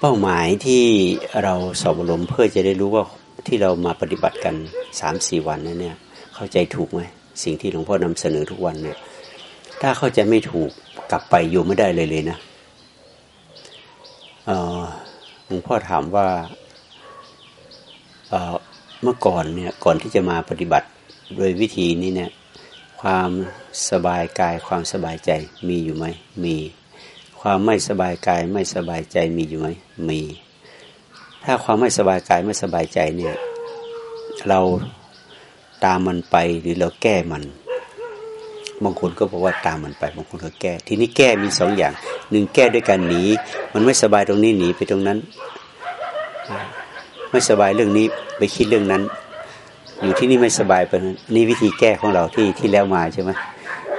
เป้าหมายที่เราสอบรมเพื่อจะได้รู้ว่าที่เรามาปฏิบัติกันสามสี่วันนั้นเนี่ย เข้าใจถูกไหมสิ่งที่หลวงพ่อนำเสนอทุกวันเนี่ยถ้าเข้าใจไม่ถูกกลับไปอยู่ไม่ได้เลยเลยนะหลวงพ่อถามว่าเมื่อก่อนเนี่ยก่อนที่จะมาปฏิบัติโดยวิธีนี้เนี่ย ความสบายกายความสบายใจมีอยู่ไหมมี ความไม่สบายกายไม่สบายใจมีอยู่ไหมมี ถ้าความไม่สบายกายไม่สบายใจเนี่ย เราตามมันไปหรือเราแก้มันบางคนก็บอกว่าตามมันไปบางคนก็แก้ ทีนี้แก้มีสองอย่างหนึ่งแก้ด้วยการหนี มันไม่สบายตรงนี้หนีไปตรงนั้น ไม่สบายเรื่องนี้ไปคิดเรื่องนั้น อยู่ที่นี่ไม่สบายไปนั้นนี่วิธีแก้ของเราที่ที่แล้วมาใช่ไหม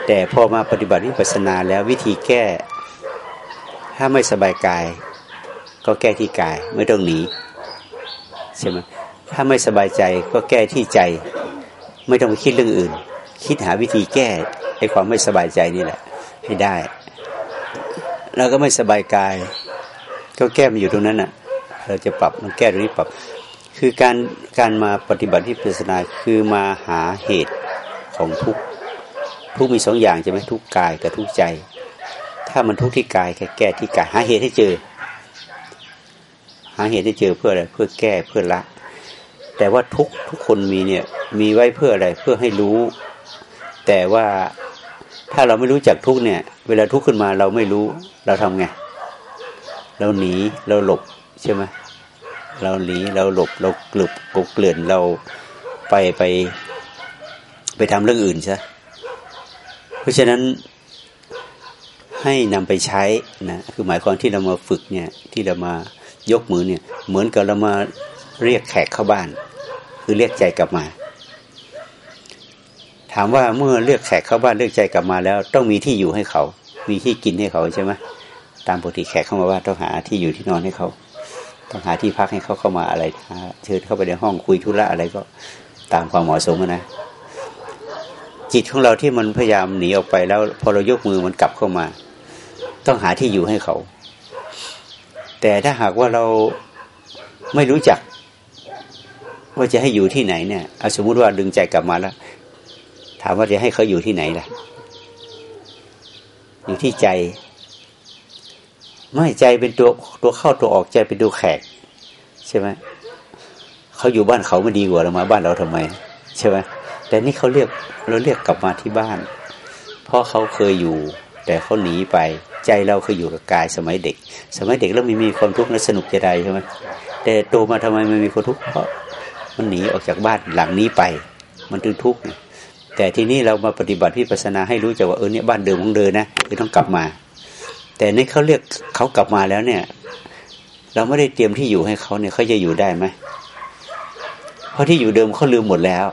แต่พอมาปฏิบัติวิปัสสนาแล้ววิธีแก้ ถ้าไม่สบายกาย ก็แก้ที่กาย ไม่ต้องหนีใช่ไหมถ้าไม่สบายใจก็แก้ที่ใจ ไม่ต้องคิดเรื่องอื่น คิดหาวิธีแก้ให้ความไม่สบายใจนี่แหละ ให้ได้ แล้วก็ไม่สบายกาย ก็แก้มันอยู่ตรงนั้นน่ะ เราจะปรับมันแก้ตรงนี้ปรับ คือการการมาปฏิบัติที่พิจารณาคือมาหาเหตุของทุกทุกมีสองอย่างใช่ไหมทุกกายกับทุกใจ ถ้ามันทุกข์ที่กายแก้ที่กายหาเหตุให้เจอ หาเหตุให้เจอเพื่ออะไรเพื่อแก้เพื่อละ แต่ว่าทุกทุกคนมีเนี่ย มีไว้เพื่ออะไรเพื่อให้รู้ แต่ว่าถ้าเราไม่รู้จักทุกเนี่ย เวลาทุกข์ขึ้นมาเราไม่รู้ เราทำไงเราหนีเราหลบใช่ไหมเราหนีเราหลบเรากลุบกบเกลื่อนเราไปไป ไปทำเรื่องอื่นใช่เพราะฉะนั้น ให้นำไปใช้นะคือหมายความที่เรามาฝึกเนี่ยที่เรามายกมือเนี่ยเหมือนกับเรามาเรียกแขกเข้าบ้าน คือเรียกใจกลับมา ถามว่าเมื่อเรียกแขกเข้าบ้านเรียกใจกลับมาแล้ว ต้องมีที่อยู่ให้เขา มีที่กินให้เขาใช่ไหมตามปกติแขกเข้ามาบ้านต้องหาที่อยู่ที่นอนให้เขาต้องหาที่พักให้เขาเข้ามาอะไรเชิญเข้าไปในห้องคุยธุระอะไรก็ตามความเหมาะสมนะจิตของเราที่มันพยายามหนีออกไปแล้ว พอเรายกมือมันกลับเข้ามา ต้องหาที่อยู่ให้เขา แต่ถ้าหากว่าเราไม่รู้จัก ว่าจะให้อยู่ที่ไหนเนี่ยเอาสมมติว่าดึงใจกลับมาแล้ว ถามว่าจะให้เขาอยู่ที่ไหนล่ะ อยู่ที่ใจ ไม่ใจเป็นตัวตัวเข้าตัวออกใจเป็นตัวแขก ใช่ไหมเขาอยู่บ้านเขาไม่ดีกว่าเรามาบ้านเราทำไม ใช่ไหมแต่นี่เขาเรียกเราเรียกกลับมาที่บ้าน เพราะเขาเคยอยู่ แต่เขาหนีไป ใจเราเคยอยู่กับกายสมัยเด็ก สมัยเด็กแล้วไม่มีความทุกข์และสนุกจะได้ใช่ไหมแต่โตมาทำไมไม่มีความทุกข์เพราะมันหนีออกจากบ้านหลังนี้ไป มันถึงทุกข์แต่ทีนี้เรามาปฏิบัติพิปัสนาให้รู้จักว่าเออเนี่ยบ้านเดิมของเดินนะคือต้องกลับมา แต่นี่เขาเรียกเขากลับมาแล้วเนี่ย เราไม่ได้เตรียมที่อยู่ให้เขาเนี่ยเขาจะอยู่ได้ไหมเพราะที่อยู่เดิมเขาลืมหมดแล้ว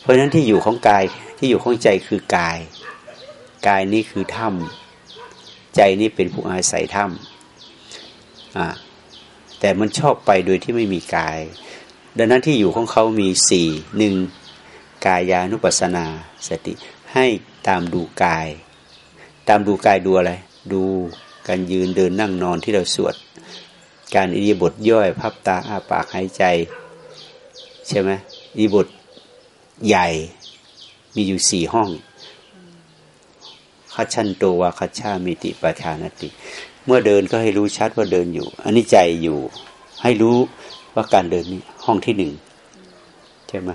เพราะฉะนั้นที่อยู่ของกายที่อยู่ของใจคือกาย กายนี้คือถ้ำใจนี้เป็นผู้อาศัยถ้ำแต่มันชอบไปโดยที่ไม่มีกาย ดังนั้นที่อยู่ของเขามีสี่หนึ่งกายานุปัสสนาสติให้ตามดูกาย ตามดูกายดูอะไร ดูการยืนเดินนั่งนอนที่เราสวด การอิริบทย่อยพับตาอาปากหายใจ ใช่ไหมอิริบทใหญ่มีอยู่สี่ห้อง คัชันโตวาคัชามิติปทานติ เมื่อเดินก็ให้รู้ชัดว่าเดินอยู่ อันนี้ใจอยู่ ให้รู้ว่าการเดินนี้ห้องที่หนึ่งใช่ไหม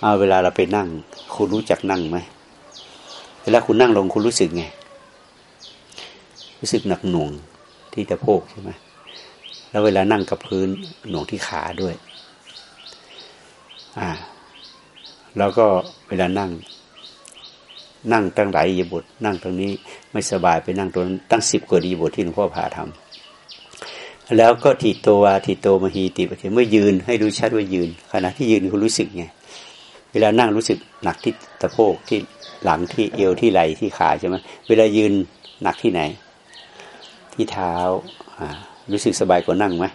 เอาเวลาเราไปนั่ง คุณรู้จักนั่งไหมเวลาคุณนั่งลงคุณรู้สึกไง รู้สึกหนักหน่วงที่ตะโพกใช่ไหมแล้วเวลานั่งกับพื้นหน่วงที่ขาด้วย อ่า แล้วก็เวลานั่ง นั่งตั้งหลายยีบทนั่งตรงนี้ไม่สบายไปนั่งตรงตั้งสิบกว่าดีบทที่หลวงพ่อพาทำแล้วก็ทีโตวาทีโตมหีติปเมื่อยืนให้รู้ชัดว่ายืน ขณะที่ยืนคุณรู้สึกไงเวลานั่งรู้สึกหนักที่ตะโพกที่หลังที่เอวที่ไหล่ที่ขาใช่ไหมเวลายืนหนักที่ไหน ที่เท้าอ่ารู้สึกสบายกว่านั่งไหม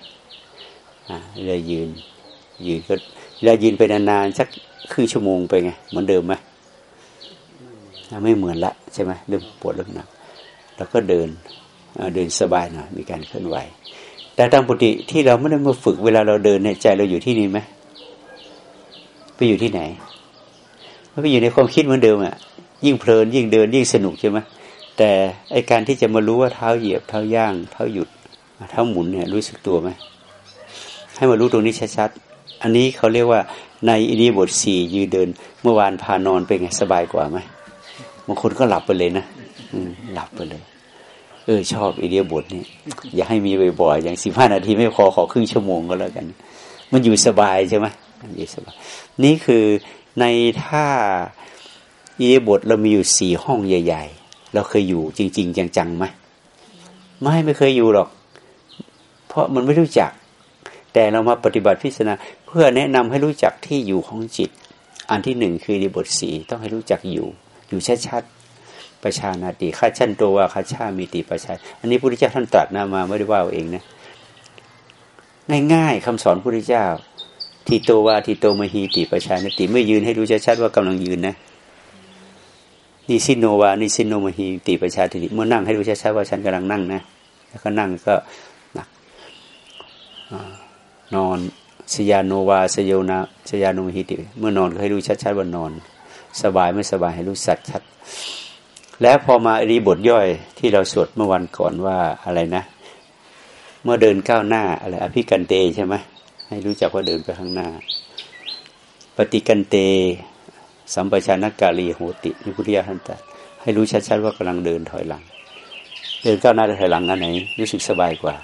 อ่าเวลายืนยืนก็เวลายืนไปนานๆสักครึ่งชั่วโมงไปไงเหมือนเดิมไหม ไม่เหมือนละใช่ไหมเริ่มปวดเริ่มหนักแล้วก็เดินเดินสบายหน่อยมีการเคลื่อนไหว แต่ตามปกติที่เราไม่ได้มาฝึกเวลาเราเดินในใจเราอยู่ที่นี่ไหมไปอยู่ที่ไหนมันไปอยู่ในความคิดเหมือนเดิมอะยิ่งเพลินยิ่งเดินยิ่งสนุกใช่ไหมแต่ไอการที่จะมารู้ว่าเท้าเหยียบเท้าย่างเท้าหยุดเท้าหมุนเนี่ยรู้สึกตัวไหมให้มารู้ตรงนี้ชัดๆอันนี้เขาเรียกว่าในอินีบทสี่ยืนเดิน เมื่อวานพานอนเป็นไงสบายกว่าไหม บางคนก็หลับไปเลยนะหลับไปเลย เออ ชอบอิเดียบทนี้อย่าให้มีบ่อยๆอย่างสิบห้านาทีไม่พอขอครึ่งชั่วโมงก็แล้วกัน มันอยู่สบายใช่ไหมอยู่สบาย นี่คือในท่าอิเดียบทเรามีอยู่สี่ห้องใหญ่ ๆ เราเคยอยู่จริง ๆ จังๆไหมไม่ไม่เคยอยู่หรอก เพราะมันไม่รู้จัก แต่เรามาปฏิบัติพิจารณาเพื่อแนะนำให้รู้จักที่อยู่ของจิต อันที่หนึ่งคือในบทสีต้องให้รู้จักอยู่ อยู่ชัดๆประชานาติข้าชั่นตัวว่าข้าชามีติประชาอันนี้พระพุทธเจ้าท่านตรัสนามาไม่ได้ว่าเองนะง่ายๆคำสอนพระพุทธเจ้าทีโตวาทีโตมหีติประชานติไม่ยืนให้รู้ชัดๆว่ากำลังยืนนะนิสิโนวานิสิโนมหีติประชาติเมื่อนั่งให้รู้ชัดๆว่าฉันกำลังนั่งนะแล้วก็นั่งก็นักนอนสยานโนวาสยโนาสยานุหิติ เมื่อนอนก็ให้รู้ชัดๆว่านอน สบายไม่สบายให้รู้สัดชัด แล้วพอมาอรีบทย่อยที่เราสวดเมื่อวันก่อนว่าอะไรนะ เมื่อเดินก้าวหน้าอะไรอภิกันเตใช่ไหมให้รู้จักว่าเดินไปข้างหน้า ปฏิกันเต สัมปชานกาลีโหตินิพุทธิยาทันตให้รู้ชัดๆว่ากำลังเดินถอยหลัง เดินก้าวหน้าถอยหลังอันไหน รู้สึกสบายกว่า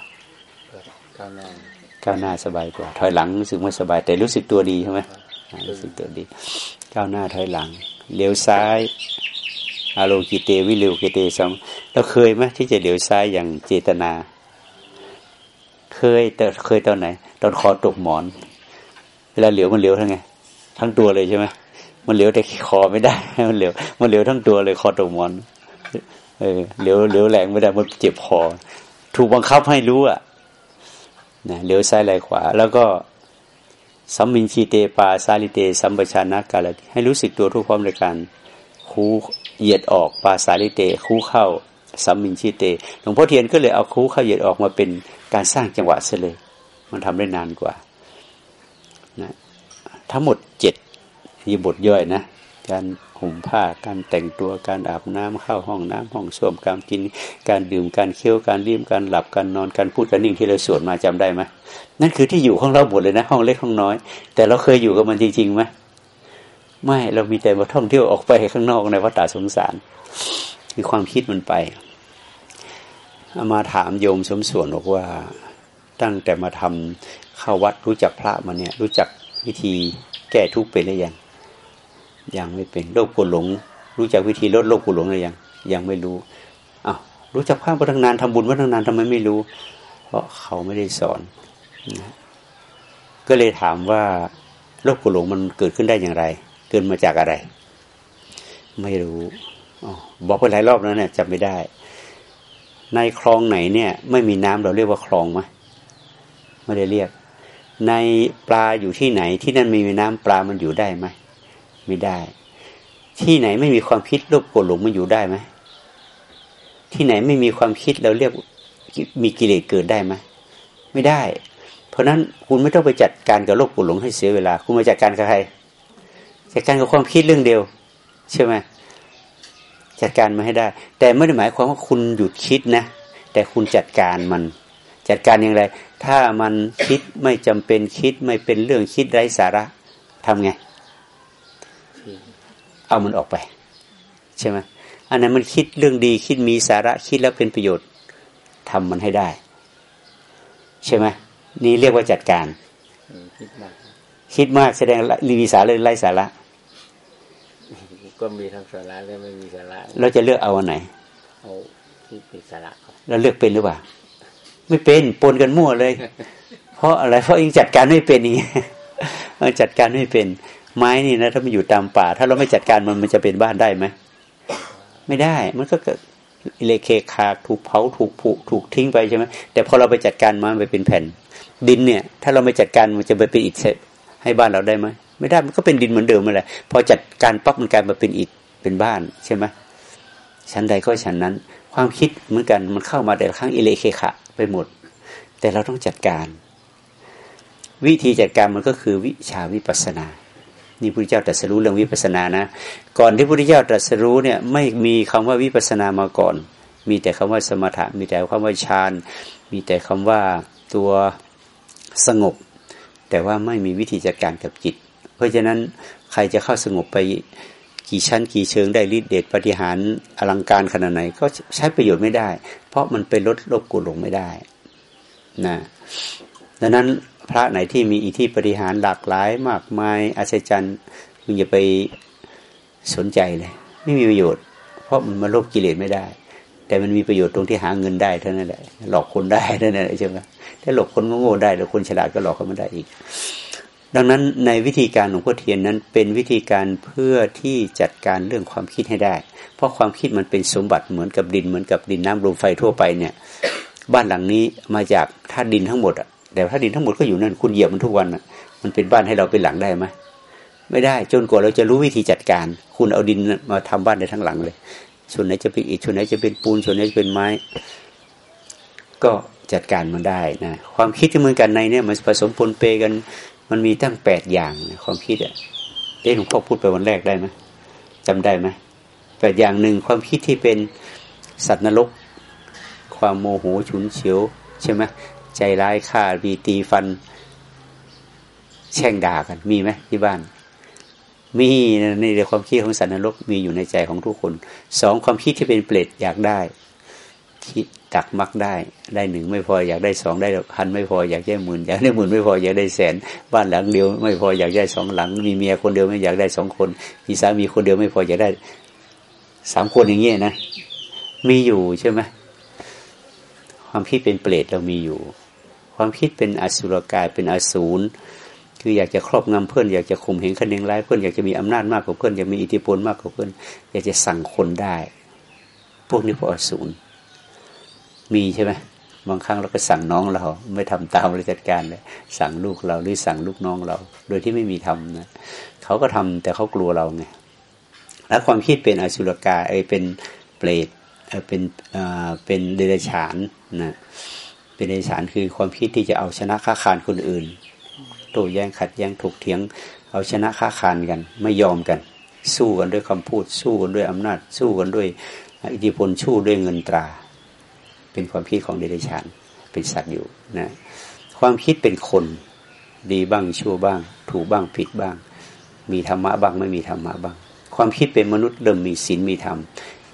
ก้าวหน้าก้าวหน้าสบายกว่า ถอยหลังรู้สึกไม่สบายแต่รู้สึกตัวดีใช่ไหมรู้สึกตัวดี ก้าวหน้าถอยหลังเลี้ยวซ้ายอารกิเตวิเรวกิเตซัมเราเคยไหมที่จะเลี้ยวซ้ายอย่างเจตนา เคยแต่เคยตอนไหน ตอนคอตกหมอน เวลาเหลียวมันเหลียวทั้งไง ทั้งตัวเลยใช่ไหมมันเหลียวแต่คอไม่ได้ มันเหลียวมันเหลียวทั้งตัวเลยคอตกหมอน เออเหลียวเหลียวแรงไม่ได้มันเจ็บคอถูกบังคับให้รู้อะนะเลี้ยวซ้ายไหลขวา แล้วก็ สัมมินชีเตปาซาลิเต สัมปชานะกาลให้รู้สึกตัวทุกพร้อมในการคูเหยียดออกปาสาลิเต คูเข้าสัมมินชีเตหลวงพ่อเทียนก็เลยเอาคูเข้าเหยียดออกมาเป็นการสร้างจังหวะเสเลย มันทำได้นานกว่านะทั้งหมดเจ็ดยีบทย่อยนะ การ ห่มผ้าการแต่งตัวการอาบน้ำเข้าห้องน้ำห้องส้วมการกิน การดื่มการเคี้ยวการดื่มการหลับการนอนการพูดการนิ่งที่เราสวดมาจำได้ไหมนั่นคือที่อยู่ของเราหมดเลยนะ ห้องเล็กห้องน้อย แต่เราเคยอยู่กับมันจริงๆไหมไม่เรามีแต่มาท่องเที่ยวออกไปข้างนอกในวัฏสงสารมีความคิดมันไปมาถามโยมสมส่วนบอกว่าตั้งแต่มาทำเข้าวัดรู้จักพระมาเนี่ย รู้จักวิธีแก้ทุกข์ไปหรือยัง ยังไม่เป็นโรคปวหลง รู้จักวิธีลดโรคปวหลงหรือยังยังไม่รู้อ้าวรู้จักภาพมาตั้งนานทำบุญมาตั้งนานทำไมไม่รู้ เพราะเขาไม่ได้สอนนะก็เลยถามว่าโรคปวหลงมันเกิดขึ้นได้อย่างไร เกิดมาจากอะไร ไม่รู้อบอกไปหลายรอบแล้วเนี่ยจำไม่ได้ ในคลองไหนเนี่ย ไม่มีน้ำเราเรียกว่าคลองไหมไม่ได้เรียก ในปลาอยู่ที่ไหนที่นั่นมีน้ำปลามันอยู่ได้ไหม ไม่ได้ ที่ไหนไม่มีความคิดโลภโกรธหลงมันอยู่ได้ไหมที่ไหนไม่มีความคิดเราเรียกมีกิเลสเกิดได้ไหมไม่ได้ เพราะนั้นคุณไม่ต้องไปจัดการกับโลภโกรธหลงให้เสียเวลา คุณมาจัดการกับใครจัดการกับความคิดเรื่องเดียวใช่ไหมจัดการมาให้ได้ แต่ไม่ได้หมายความว่าคุณหยุดคิดนะ แต่คุณจัดการมัน จัดการอย่างไร ถ้ามันคิดไม่จำเป็นคิดไม่เป็นเรื่องคิดไร้สาระทำไง เอามันออกไป ใช่ไหมอันนั้นมันคิดเรื่องดีคิดมีสาระคิดแล้วเป็นประโยชน์ทำมันให้ได้ ใช่ไหมนี่เรียกว่าจัดการ คิดมากคิดมากแสดงมีสาระเลยไร้สาระ ก็มีทั้งสาระและไม่มีสาระเราจะเลือกเอาอันไหนเอาที่มีสาระเราเลือกเป็นหรือเปล่าไม่เป็นปนกันมั่วเลย เพราะอะไรเพราะยังจัดการไม่เป็นนี่จัดการไม่เป็น ไม้นี่นะถ้ามันอยู่ตามป่า ถ้าเราไม่จัดการมันมันจะเป็นบ้านได้ไหมไม่ได้ มันก็เกิดอิเลเคคาถูกเผาถูกผุถูกทิ้งไปใช่ไหมแต่พอเราไปจัดการมันไปเป็นแผ่น ดินเนี่ย ถ้าเราไม่จัดการมันจะไปเป็นอิฐให้บ้านเราได้ไหมไม่ได้มันก็เป็นดินเหมือนเดิมมาแหละพอจัดการปั๊บมันกลายมาเป็นอิฐเป็นบ้านใช่ไหมชั้นใดก็ชั้นนั้น ความคิดเหมือนกันมันเข้ามาแต่ละครั้งอิเลเคขะไปหมด แต่เราต้องจัดการ วิธีจัดการมันก็คือวิชาวิปัสนา นี่พระพุทธเจ้าตรัสรู้เรื่องวิปัสสนานะ ก่อนที่พระพุทธเจ้าตรัสรู้เนี่ยไม่มีคำว่าวิปัสสนามาก่อน มีแต่คำว่าสมถะ มีแต่คำว่าฌาน มีแต่คำว่าตัวสงบ แต่ว่าไม่มีวิธีจัดการกับจิต เพราะฉะนั้นใครจะเข้าสงบไปกี่ชั้นกี่เชิงได้ฤทธิเดชปฏิหารอลังการขนาดไหนก็ใช้ประโยชน์ไม่ได้ เพราะมันไปลดลบกุลงไม่ได้นะดังนั้น พระไหนที่มีอิทธิปฏิหารหลากหลาย มากมายอัศจรรย์คุณอย่าไปสนใจเลยไม่มีประโยชน์ เพราะมันมาลบกิเลสไม่ได้ แต่มันมีประโยชน์ตรงที่หาเงินได้เท่านั้นแหละ หลอกคนได้เท่านั้นแหละใช่ไหมถ้าหลอกคนโง่ได้แล้วคนฉลาดก็หลอกเขาไม่ได้อีก ดังนั้นในวิธีการของพ่อเทียนนั้นเป็นวิธีการเพื่อที่จัดการเรื่องความคิดให้ได้ เพราะความคิดมันเป็นสมบัติเหมือนกับดินเหมือนกับดินน้ำลมไฟทั่วไปเนี่ย บ้านหลังนี้มาจากธาตุดินทั้งหมดอะ แต่ธาดินทั้งหมดก็อยู่นั่นคุณเหยียบมันทุกวันมันเป็นบ้านให้เราเป็นหลังได้ไหมไม่ได้จนกว่าเราจะรู้วิธีจัดการ คุณเอาดินมาทำบ้านได้ทั้งหลังเลย ส่วนไหนจะเป็นอิฐส่วนไหนจะเป็นปูนส่วนไหนจะเป็นไม้ ก็จัดการมันได้นะความคิดที่เหมือนกันในเนี่ยมันผสมปนเปกัน มันมีตั้งแปดอย่างนะความคิดอะเอ๊ะหลวงพ่อพูดไปวันแรกได้ไหมจำได้ไหมแปดอย่างหนึ่งความคิดที่เป็นสัตว์นรก ความโมโหฉุนเฉียวใช่ไหม ใจร้ายฆ่าบีตีฟัน แช่งด่ากันมีไหมที่บ้าน มีในเรื่องความคิดของสัตว์นรกมีอยู่ในใจของทุกคนสองความคิดที่เป็นเปรตอยากได้คิดตักมักได้ ได้หนึ่งไม่พออยากได้สองได้พันไม่พออยากได้หมื่นอยากได้หมื่นไม่พออยากได้แสน บ้านหลังเดียวไม่พออยากได้สองหลัง มีเมียคนเดียวไม่อยากได้สองคนมีสามีคนเดียวไม่พออยากได้สามคนอย่างเงี้ยนะ มีอยู่ใช่ไหมความคิดเป็นเปรตเรามีอยู่ ความคิดเป็นอสุรกายเป็นอสูรคืออยากจะครอบงำเพื่อนอยากจะข่มเหงคะแนนร้ายเพื่อนอยากจะมีอำนาจมากกว่าเพื่อนอยากมีอิทธิพลมากกว่าเพื่อน อยากจะสั่งคนได้ พวกนี้พวกอสูรมีใช่ไหมบางครั้งเราก็สั่งน้องเรา ไม่ทำตามเราจัดการเลยสั่งลูกเราหรือสั่งลูกน้องเรา โดยที่ไม่มีทำนะเขาก็ทำแต่เขากลัวเราไงแล้วความคิดเป็นอสุรกายไอเป็นเปรตเป็นเป็นเดรัจฉานนะ เป็นเดรัจฉานคือความคิดที่จะเอาชนะค้าคานคนอื่นโต้แย้งขัดแย้งถกเถียง เอาชนะค้าคานกัน ไม่ยอมกัน สู้กันด้วยคำพูด สู้กันด้วยอำนาจ สู้กันด้วยอิทธิพลสู้ด้วยเงินตรา เป็นความคิดของเดรัจฉานเป็นสัตว์อยู่นะความคิดเป็นคนดีบ้างชั่วบ้าง ถูกบ้างผิดบ้าง มีธรรมะบ้างไม่มีธรรมะบ้าง ความคิดเป็นมนุษย์เริ่มมีศีลมีธรรม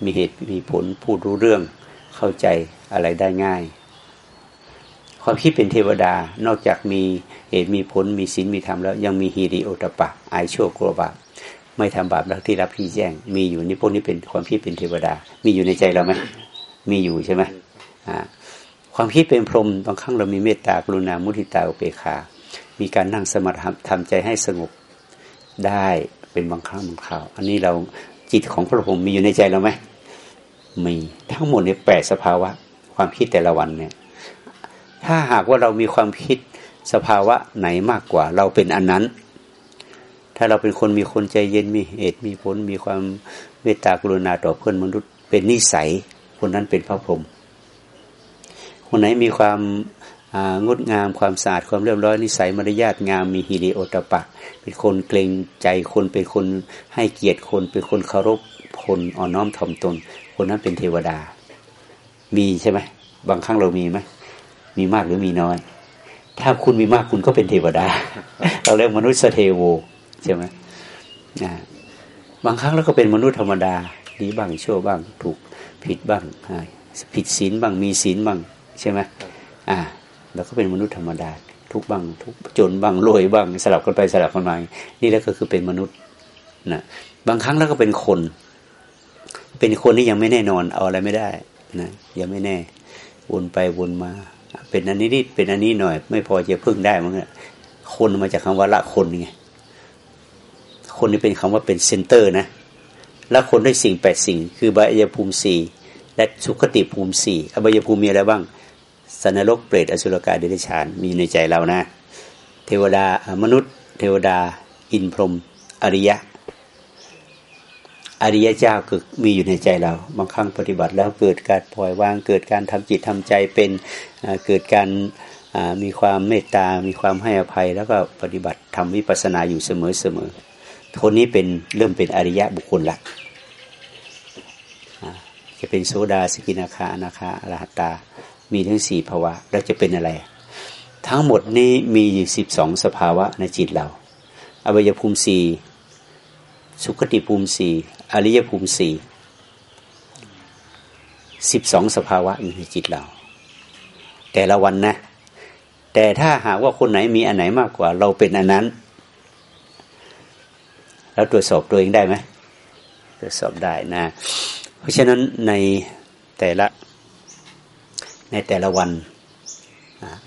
มีเหตุมีผลพูดรู้เรื่องเข้าใจอะไรได้ง่าย ความคิดเป็นเทวดา นอกจากมีเหตุมีผลมีศีลมีธรรมแล้วยังมีฮีริโอตปะอายชั่วกลัวบาปไม่ทำบาปแล้วที่รับที่แจ้ง มีอยู่นี่พวกนี้เป็นความคิดเป็นเทวดา มีอยู่ในใจเราไหมมีอยู่ใช่ไหมความคิดเป็นพรหมบางครั้งเรามีเมตตากรุณามุทิตาอุเบกขา มีการนั่งสมาธิทำใจให้สงบได้เป็นบางครั้งบางคราว อันนี้เราจิตของพระพรหมมีอยู่ในใจเราไหมมีทั้งหมดในแปดสภาวะ ความคิดแต่ละวันเนี่ย ถ้าหากว่าเรามีความคิดสภาวะไหนมากกว่า เราเป็นอันนั้น ถ้าเราเป็นคนมีคนใจเย็นมีเหตุมีผล มีความเมตตากรุณาต่อเพื่อนมนุษย์ เป็นนิสัย คนนั้นเป็นพระพรหมคนไหนมีความงดงามความสะอาดความเรียบร้อยนิสัยมารยาทงามมีฮิริโอตปะ เป็นคนเกรงใจคนเป็นคนให้เกียรติคน เป็นคนเคารพคนอ่อนน้อมถ่อมตน คนนั้นเป็นเทวดา มีใช่ไหมบางครั้งเรามีไหม มีมากหรือมีน้อย ถ้าคุณมีมากคุณก็เป็นเทวดา เราเรียกมนุษย์เทโวใช่ไหมบางครั้งเราก็เป็นมนุษย์ธรรมดาดีบ้างชั่วบ้างถูกผิดบ้างผิดศีลบ้างมีศีลบ้างใช่ไหมอ่าเราก็เป็นมนุษย์ธรรมดา ทุกบ้างทุกจนบ้างรวยบ้างสลับกันไปสลับกันมานี่แล้วก็คือเป็นมนุษย์นะบางครั้งเราก็เป็นคน เป็นคนที่ยังไม่แน่นอนเอาอะไรไม่ได้นะยังไม่แน่ วนไปวนมา เป็นอันนี้นิดเป็นอันนี้หน่อย ไม่พอจะพึ่งได้มั้งคนมาจากคำว่าละคนไงคนนี้เป็นคำว่าเป็น center นะล้อมคนด้วยสิ่งแปดสิ่ง คืออบายภูมิสี่และสุคติภูมิสี่อบายภูมิมีอะไรบ้างสัตว์นรกเปรตอสุรกายเดรัจฉานมีในใจเรานะ เทวดามนุษย์ เทวดา อินทร์ พรหมอริยะ อริยเจ้าคือมีอยู่ในใจเรา บางครั้งปฏิบัติแล้วเกิดการปล่อยวาง เกิดการทำจิตทำใจเป็นเกิดการมีความเมตตา มีความให้อภัย แล้วก็ปฏิบัติทำวิปัสสนาอยู่เสมอเสมอคนนี้เป็นเริ่มเป็นอริยะบุคคลละจะเป็นโซดาสกินาคาอนาคาอรหัตตามีทั้งสี่ภาวะ แล้วจะเป็นอะไร ทั้งหมดนี้มีอยู่สิบสองสภาวะในจิตเราอวัยภูมิสี่สุขติภูมิสี่ อริยภูมิสี่สิบสองสภาวะอยู่ในจิตเรา แต่ละวันนะ แต่ถ้าหากว่าคนไหนมีอันไหนมากกว่า เราเป็นอันนั้น เราตรวจสอบตัวเองได้ไหมตรวจสอบได้นะ เพราะฉะนั้นในแต่ละในแต่ละวัน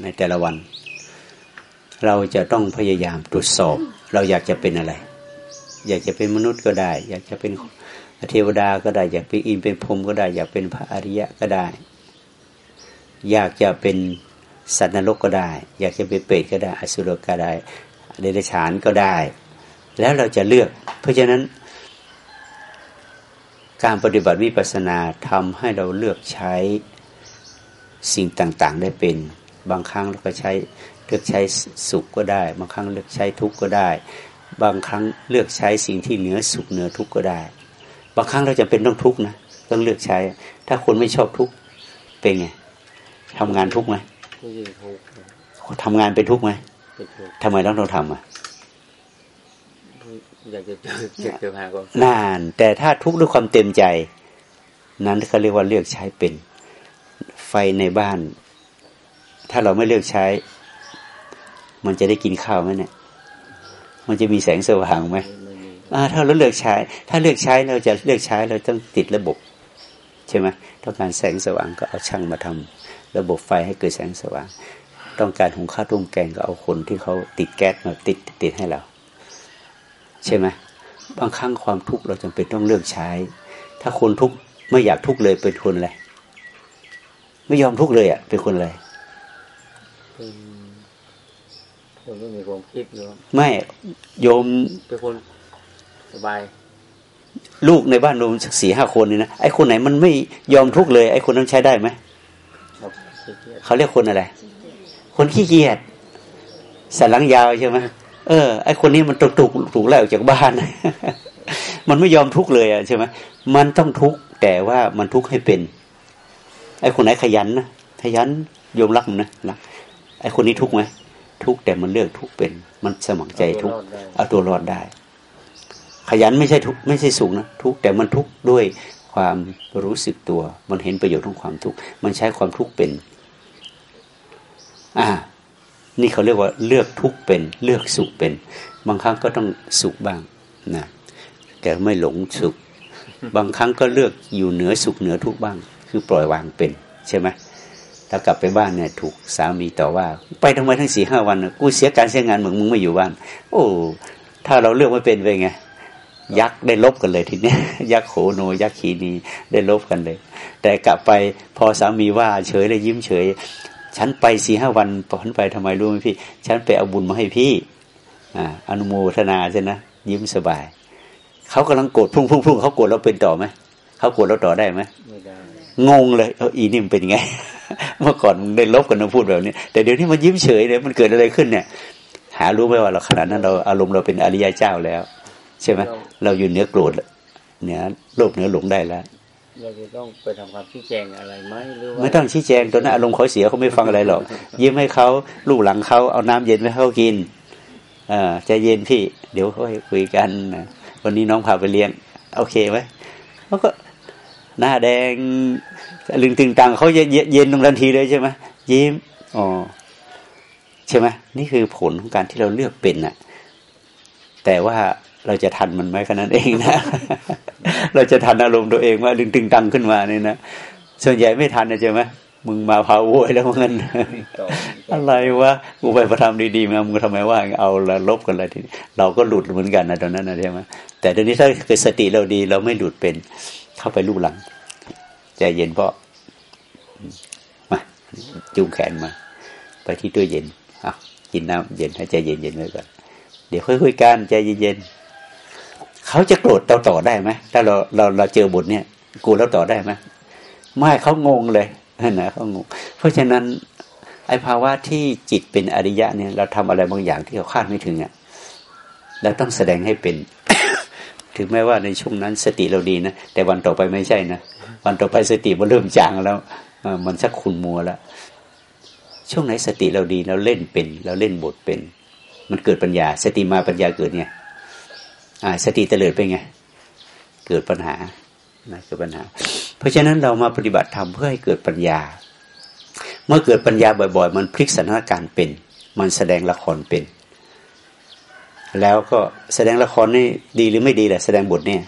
ในแต่ละวัน เราจะต้องพยายามตรวจสอบ เราอยากจะเป็นอะไร อยากจะเป็นมนุษย์ก็ได้ อยากจะเป็น เทวดาก็ได้อยากเป็นอินเป็นพรมก็ได้อยากเป็นพระอริยะก็ได้ อยากจะเป็นสัตว์นรกก็ได้ อยากจะเป็นเปรตก็ได้อสุรก็ได้เดรัจฉานก็ได้ แล้วเราจะเลือก เพราะฉะนั้น การปฏิบัติวิปัสสนาทำให้เราเลือกใช้สิ่งต่างๆ ได้เป็น บางครั้งเราก็ใช้เลือกใช้สุขก็ได้ บางครั้งเลือกใช้ทุกข์ก็ได้ บางครั้งเลือกใช้สิ่งที่เหนือสุขเหนือทุกข์ก็ได้ บางครั้งเราจะเป็นต้องทุกข์นะต้องเลือกใช้ ถ้าคนไม่ชอบทุกข์เป็นไงทำงานทุกข์ไหมทำงานเป็นทุกข์ไหมทำไมต้องต้องทำอะอยากจะเจออยากจะหาความนาน แต่ถ้าทุกข์ด้วยความเต็มใจ นั้นเขาเรียกว่าเลือกใช้เป็น ไฟในบ้าน ถ้าเราไม่เลือกใช้ มันจะได้กินข้าวไหมเนี่ย มันจะมีแสงสว่างไหม ถ้าเราเลือกใช้ ถ้าเลือกใช้เราจะเลือกใช้เราต้องติดระบบใช่ไหมต้องการแสงสว่างก็เอาช่างมาทำระบบไฟให้เกิดแสงสว่าง ต้องการหุงข้าวต้มแกงก็เอาคนที่เขาติดแก๊สมาติดติดให้เรา ใช่ไหมบางครั้งความทุกข์เราจำเป็นต้องเลือกใช้ ถ้าคนทุกข์ไม่อยากทุกข์เลยเป็นคนอะไรไม่ยอมทุกข์เลยอะเป็นคนอะไรเป็นคนไม่มีความคิดหรือไม่โยมเป็นคน สบาย ลูกในบ้านรวมสักสี่ห้าคนนี่นะไอ้คนไหนมันไม่ยอมทุกข์เลย ไอ้คนนั้นใช้ได้ไหมเขาเรียกคนอะไร คนขี้เกียจสันหลังยาวใช่ไหมเออไอคนนี้มันถูกถูกถูกไล่ออกจากบ้าน มันไม่ยอมทุกเลยอะใช่ไหมมันต้องทุกแต่ว่ามันทุกให้เป็น ไอคนไหนขยันนะขยันยอมรักมันนะรักไอคนนี้ทุกไหมทุกแต่มันเลือกทุกเป็น มันสมัครใจทุกเอาตัวรอดได้ ขยันไม่ใช่ทุกไม่ใช่สูงนะทุกแต่มันทุกด้วยความรู้สึกตัว มันเห็นประโยชน์ของความทุกข์มันใช้ความทุกข์เป็น อ่า นี่เขาเรียกว่าเลือกทุกเป็น เลือกสุขเป็น บางครั้งก็ต้องสุขบ้างนะแต่ไม่หลงสุข บางครั้งก็เลือกอยู่เหนือสุขเหนือทุกบ้าง คือปล่อยวางเป็น ใช่ไหมถ้ากลับไปบ้านเนี่ยถูกสามีต่อว่า ไปทำไมทั้งสี่ห้าวันกูเสียการเสียงานเหมือนมึงไม่อยู่บ้าน โอ้ถ้าเราเลือกไม่เป็นไปไง ยักษ์ได้ลบกันเลยทีนี้ยักษ์โขโนยักษ์ขีนีได้ลบกันเลย แต่กลับไปพอสามีว่าเฉยเลยยิ้มเฉย ฉันไปสี่ห้าวันฉันไปทำไมรู้ไหมพี่ ฉันไปเอาบุญมาให้พี่อ่าอนุโมทนาใช่นะยิ้มสบายเขากำลังโกรธพุ่งพุ่งพุ่งเขาโกรธเราเป็นต่อไหมเขาโกรธเราต่อได้ไหมไม่ได้งงเลยเอออีนี่มันเป็นไง เมื่อก่อนมึงได้ลบกันมาพูดแบบนี้ แต่เดี๋ยวนี้มันยิ้มเฉยเลยมันเกิดอะไรขึ้นเนี่ย หารู้ไหมว่าเราขนาดนั้นเราอารมณ์เราเป็นอริยเจ้าแล้ว ใช่ไหม เราอยู่เหนือโกรธเหนือโลภเหนือหลงได้แล้วเราจะต้องไปทำความชี้แจงอะไรไหมหรือว่าไม่ต้องชี้แจงตัวนั้นอารมณ์เขาเสียเขาไม่ฟังอะไรหรอกยิ้มให้เขาลูกหลังเขาเอาน้ำเย็นให้เขากินอ่าใจเย็นพี่ เดี๋ยวเขาให้คุยกันวันนี้น้องพาไปเลี้ยง โอเคไหมเขาก็หน้าแดงลึงตึงตังเขาเย็นตรงทันทีเลยใช่ไหมยิ้มอ๋อใช่ไหมนี่คือผลของการที่เราเลือกเป็นน่ะแต่ว่า เราจะทันมันไหมแค่นั้นเองนะ เราจะทันอารมณ์ตัวเองว่าดึงตึงตังขึ้นมาเนี่ยนะส่วนใหญ่ไม่ทันนะใช่ไหมมึงมาพาวุ้ยแล้วมันอะไรวะกูไปประทำดีๆมามึงทำไมว่าเอาละลบกันอะไรทีนี้เราก็หลุดเหมือนกันนะตอนนั้นนะใช่ไหมแต่ตอนนี้ถ้าเกิดสติเราดี เราไม่หลุดเป็นเข้าไปลูกหลังใจเย็นเพราะมาจุงแขนมา ไปที่ตู้เย็นอะกินน้ำเย็นให้ใจเย็นๆไว้ก่อนเดี๋ยวค่อยคุยกันใจเย็นๆค เขาจะโกรธเราต่อได้ไหมถ้าเราเราเราเจอบทเนี่ยกูแล้วต่อได้ไหมไม่เขางงเลยนะเขางง เพราะฉะนั้น ไอ้ภาวะที่จิตเป็นอริยะเนี่ย เราทำอะไรบางอย่างที่เขาคาดไม่ถึงอะเราต้องแสดงให้เป็น ถึงแม้ว่าในช่วงนั้นสติเราดีนะแต่วันต่อไปไม่ใช่นะวันต่อไปสติมันเริ่มจางแล้วมันสักขุนมัวแล้วช่วงไหนสติเราดีเราเล่นเป็น เราเล่นบทเป็น มันเกิดปัญญา สติมาปัญญาเกิดเนี่ย สติเตลิดไปไง เกิดปัญหานะเกิดปัญหา เพราะฉะนั้นเรามาปฏิบัติธรรมเพื่อให้เกิดปัญญา เมื่อเกิดปัญญาบ่อย ๆ มันพลิกสถานการณ์เป็น มันแสดงละครเป็น แล้วก็แสดงละครนี่ดีหรือไม่ดีแหละแสดงบทเนี่ย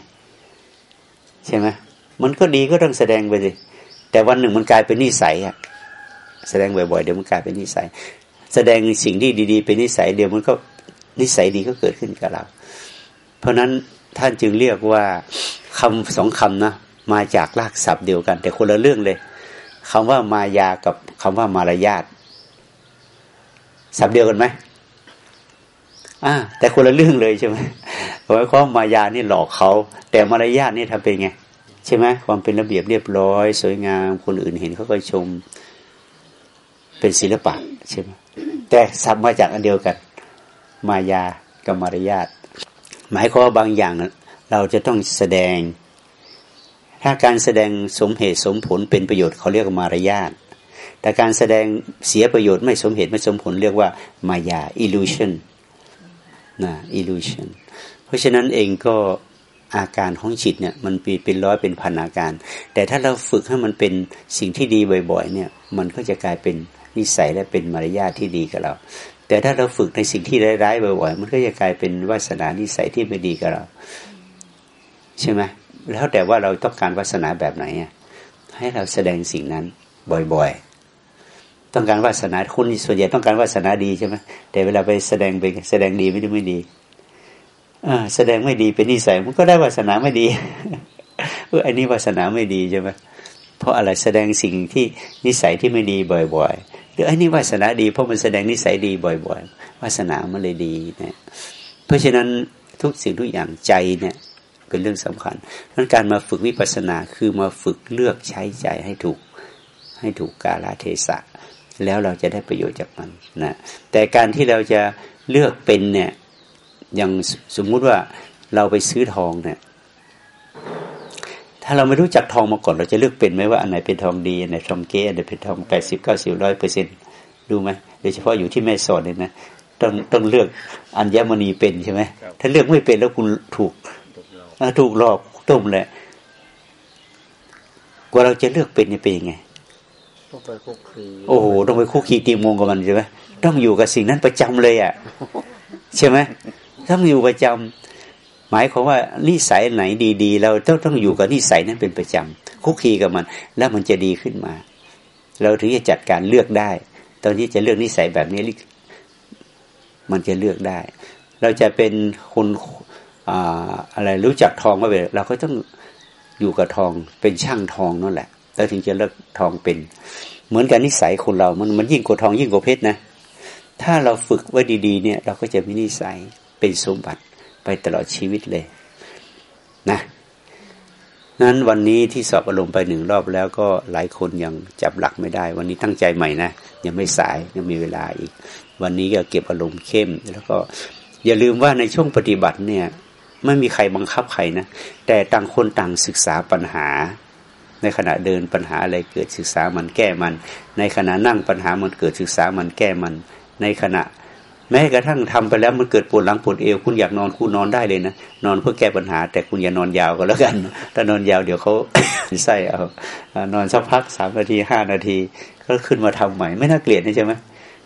ใช่ไหมมันก็ดีก็ต้องแสดงไปสิแต่วันหนึ่งมันกลายเป็นนิสัยอะแสดงบ่อยๆเดี๋ยวมันกลายเป็นนิสัย แสดงสิ่งที่ดี ๆ เป็นนิสัยเดี๋ยวมันก็นิสัยดีก็เกิดขึ้นกับเรา เพราะนั้นท่านจึงเรียกว่าคำสองคำนะมาจากรากศัพท์เดียวกัน แต่คนละเรื่องเลยคำว่ามายากับคำว่ามารยาทศัพท์เดียวกันไหมอ่าแต่คนละเรื่องเลยใช่ไหมหมายความมายานี่หลอกเขา แต่มารยาทนี่ทำเป็นไง ใช่ไหมความเป็นระเบียบเรียบร้อย สวยงาม คนอื่นเห็นเขาก็ชม เป็นศิลปะใช่ไหมแต่ศัพท์มาจากอันเดียวกัน มายากับมารยาท หมายความว่าบางอย่างเราจะต้องแสดง ถ้าการแสดงสมเหตุสมผลเป็นประโยชน์เขาเรียกว่ามารยาทแต่การแสดงเสียประโยชน์ไม่สมเหตุไม่สมผลเรียกว่ามายา illusion นะ illusion เพราะฉะนั้นเองก็อาการของจิตเนี่ยมันเป็นร้อยเป็นพันอาการ แต่ถ้าเราฝึกให้มันเป็นสิ่งที่ดีบ่อย ๆ เนี่ย มันก็จะกลายเป็นนิสัยและเป็นมารยาทที่ดีกับเรา แต่ถ้าเราฝึกในสิ่งที่ร้ายๆบ่อยๆมันก็จะกลายเป็นวาสนานิสัยที่ไม่ดีกับเรา ใช่ไหมแล้วแต่ว่าเราต้องการวาสนาแบบไหนให้เราแสดงสิ่งนั้นบ่อยๆ ต้องการวาสนาคุณส่วนใหญ่ต้องการวาสนาดีใช่ไหมแต่เวลาไปแสดงไปแสดงดีไม่ได้ไม่ดีอแสดงไม่ดีเป็นนิสัยมันก็ได้วาสนาไม่ดีเอออันนี้วาสนาไม่ดีใช่ไหมเพราะอะไรแสดงสิ่งที่นิสัยที่ไม่ดีบ่อย ๆ หรือไอ้นี่วาสนาดี เพราะมันแสดงนิสัยดีบ่อย ๆวาสนามันเลยดีนี่ยเพราะฉะนั้นทุกสิ่งทุกอย่างใจเนี่ยเป็นเรื่องสำคัญดังการมาฝึกวิปัสสนาคือมาฝึกเลือกใช้ใจให้ถูกให้ถูกกาลเทศะ แล้วเราจะได้ประโยชน์จากมันนะแต่การที่เราจะเลือกเป็นเนี่ยอย่างสมมุติว่าเราไปซื้อทองเนี่ย ถ้าเราไม่รู้จักทองมาก่อน เราจะเลือกเป็นไหมว่าอันไหนเป็นทองดีอันไหนทองเก๊อันไหนเป็นทองแปดสิบเก้าสิบร้อยเปอร์เซ็นต์ดูไหมโดยเฉพาะอยู่ที่แม่สอนเนี่ยนะต้องต้องเลือกอัญมณีเป็นใช่ไหมถ้าเลือกไม่เป็นแล้วคุณถูกถูกหลอกต้มแหละกว่าเราจะเลือกเป็นเนี่ยเป็นยังไงต้องไปคุกคีโอ้โหต้องไปคุกคีตีมงกับมันใช่ไหมต้องอยู่กับสิ่งนั้นประจำเลยอะ ใช่ไหมต้องอยู่ประจำ หมายความว่านิสัยไหนดี ๆ เราต้องต้องอยู่กับนิสัยนั้นเป็นประจำคุกคีกับมัน แล้วมันจะดีขึ้นมา เราถึงจะจัดการเลือกได้ ตอนที่จะเลือกนิสัยแบบนี้มันจะเลือกได้ เราจะเป็นคนอะไรรู้จักทองก็เป็นเราก็ต้องอยู่กับทองเป็นช่างทองนั่นแหละแล้วถึงจะเลิกทองเป็น เหมือนกันนิสัยคนเรา มันมันยิ่งกว่าทองยิ่งกว่าเพชรนะ ถ้าเราฝึกไว้ดี ๆ เนี่ย เราก็จะมีนิสัยเป็นสมบัติ ไปตลอดชีวิตเลย นะนั้นวันนี้ที่สอบอารมณ์ไปหนึ่งรอบแล้วก็หลายคนยังจับหลักไม่ได้ วันนี้ตั้งใจใหม่นะยังไม่สายยังมีเวลาอีก วันนี้ก็เก็บอารมณ์เข้ม แล้วก็ อย่าลืมว่าในช่วงปฏิบัติเนี่ยไม่มีใครบังคับใครนะแต่ต่างคนต่างศึกษาปัญหา ในขณะเดินปัญหาอะไรเกิดศึกษามันแก้มัน ในขณะนั่งปัญหามันเกิดศึกษามันแก้มัน ในขณะ แม้กระทั่งทำไปแล้วมันเกิดปวดหลังปวดเอวคุณอยากนอนคุณนอนได้เลยนะนอนเพื่อแก้ปัญหา แต่คุณอย่านอนยาวก็แล้วกัน ถ้านอนยาวเดี๋ยวเขาใส่เอานอนสักพักสามนาทีห้านาที ก็ขึ้นมาทำใหม่ ไม่น่าเกลียดใช่ไหม